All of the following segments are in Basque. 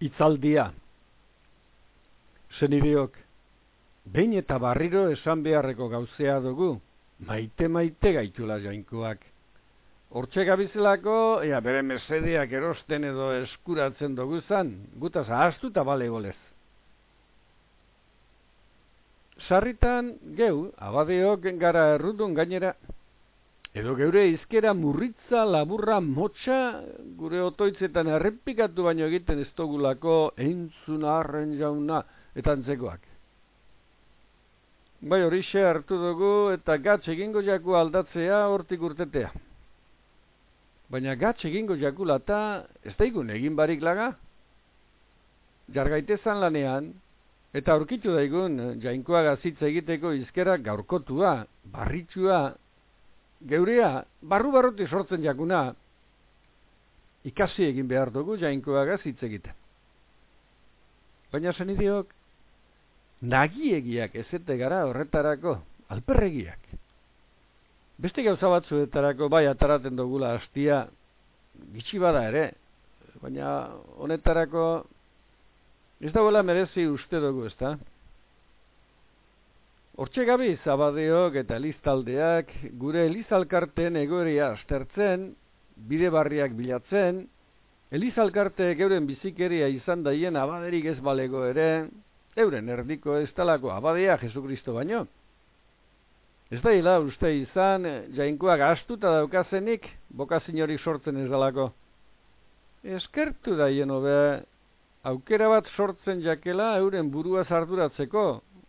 Itzaldia Zenideok, behin eta barriro esan beharreko gauzea dugu, maite maite gaitula jainkoak. Hortxe gabizelako, ea bere mesedeak erosten edo eskuratzen dugu zan, gutaz ahaztu eta bale golez. Sarritan, geu, abadeok gara errudun gainera, Edo geure izkera murritza laburra motxa gure otoitzetan errepikatu baino egiten ez dogulako eintzun arren jauna eta antzekoak. Bai hori hartu dugu eta gatz egingo jaku aldatzea hortik urtetea. Baina gatz egingo jakula eta ez daigun egin barik laga. Jargaitezan lanean eta aurkitu daigun jainkoa gazitza egiteko izkera gaurkotua, barritxua geurea, barru barruti sortzen jakuna, ikasi egin behar dugu jainkoagaz hitz egiten. Baina zenidiok, nagiegiak ezete gara horretarako, alperregiak. Beste gauza batzuetarako bai ataraten dugula hastia, gitsi bada ere, baina honetarako ez dagoela merezi uste dugu, ezta? Hortxe gabi zabadeok eta eliztaldeak gure elizalkarten egoeria astertzen, bide barriak bilatzen, elizalkarte geuren bizikeria izan daien abaderik ez balego ere, euren erdiko ez talako abadea Jesukristo baino. Ez da hila uste izan, jainkoak astuta daukazenik, bokazinori sortzen ez dalako. Eskertu daien hobe, aukera bat sortzen jakela euren burua zarduratzeko,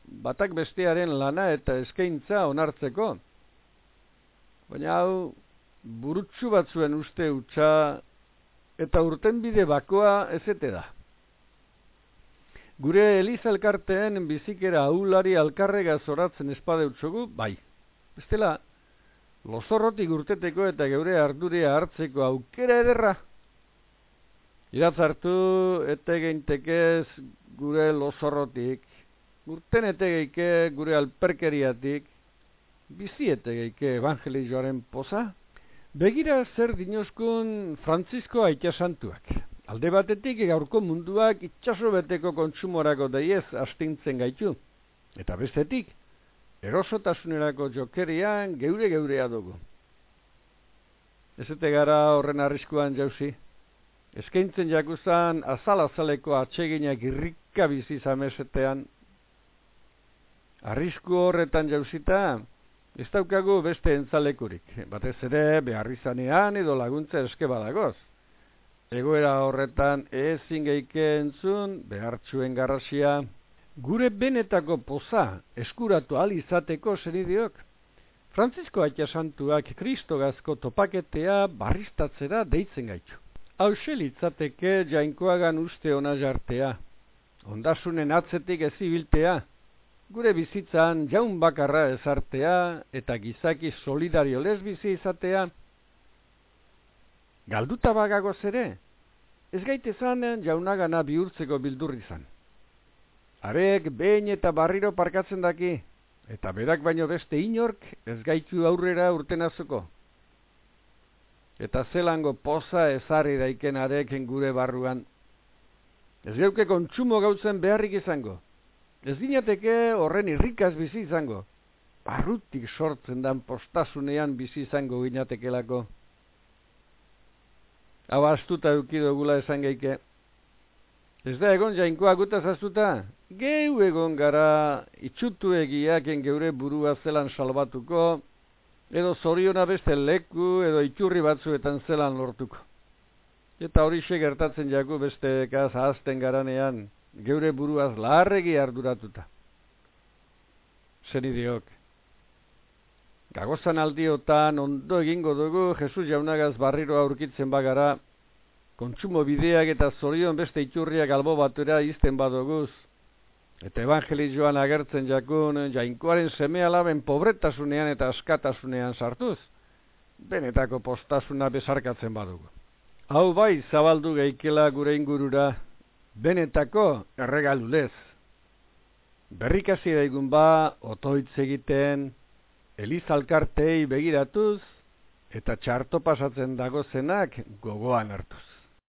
batak bestearen lana eta eskaintza onartzeko. Baina hau, burutsu batzuen uste utxa eta urten bide bakoa ezete da. Gure Eliz elkarteen bizikera aulari alkarrega zoratzen espade utxogu, bai. Bestela, lozorrotik urteteko eta geure arduria hartzeko aukera ederra. Iratzartu, ete geintekez gure lozorrotik, Urten etegeike gure alperkeriatik, bizi etegeike evangelizioaren poza, begira zer dinoskun Francisco Aita Santuak. Alde batetik gaurko munduak itxaso beteko kontsumorako daiez astintzen gaitu. Eta bestetik, erosotasunerako jokerian geure geurea dugu. Ez gara horren arriskuan jauzi. Eskaintzen jakuzan azal-azaleko atseginak irrika bizi zamesetean Arrisku horretan jauzita, ez daukagu beste entzalekurik. Batez ere, behar izanean edo laguntza eske badagoz. Egoera horretan ezin geike entzun, behar txuen garrasia. Gure benetako poza eskuratu izateko zenidiok. Francisco Aitia Santuak kristogazko topaketea barristatzera deitzen gaitu. Hau litzateke jainkoagan uste ona jartea. Ondasunen atzetik ezibiltea gure bizitzan jaun bakarra ezartea eta gizaki solidario lesbizi izatea, galduta bagago zere, ez gaite zanen jaunagana bihurtzeko bildurri zan. Arek behin eta barriro parkatzen daki, eta berak baino beste inork ez gaitu aurrera urten azuko. Eta zelango poza ezarri daiken areken gure barruan. Ez geuke kontsumo gautzen beharrik izango, Ez dinateke horren irrikaz bizi izango. Barrutik sortzen dan postasunean bizi izango ginatekelako. Hau astuta eukido gula esan geike. Ez da egon jainkoa gutaz astuta? Geu egon gara itxutu egiaken geure burua zelan salbatuko, edo zoriona beste leku edo itxurri batzuetan zelan lortuko. Eta hori gertatzen jaku beste ekaz ahazten garanean, geure buruaz laharregi arduratuta. Zer idiok. Gagozan aldiotan ondo egingo dugu Jesus jaunagaz barriro aurkitzen bagara, kontsumo bideak eta zorion beste iturriak albo batura izten badoguz, eta evangelizioan agertzen jakun, jainkoaren seme alaben pobretasunean eta askatasunean sartuz, benetako postasuna besarkatzen badugu. Hau bai, zabaldu geikela gure ingurura, benetako erregalulez. Berrikasi daigun ba, otoitz egiten, elizalkartei begiratuz, eta txarto pasatzen dago zenak gogoan hartuz.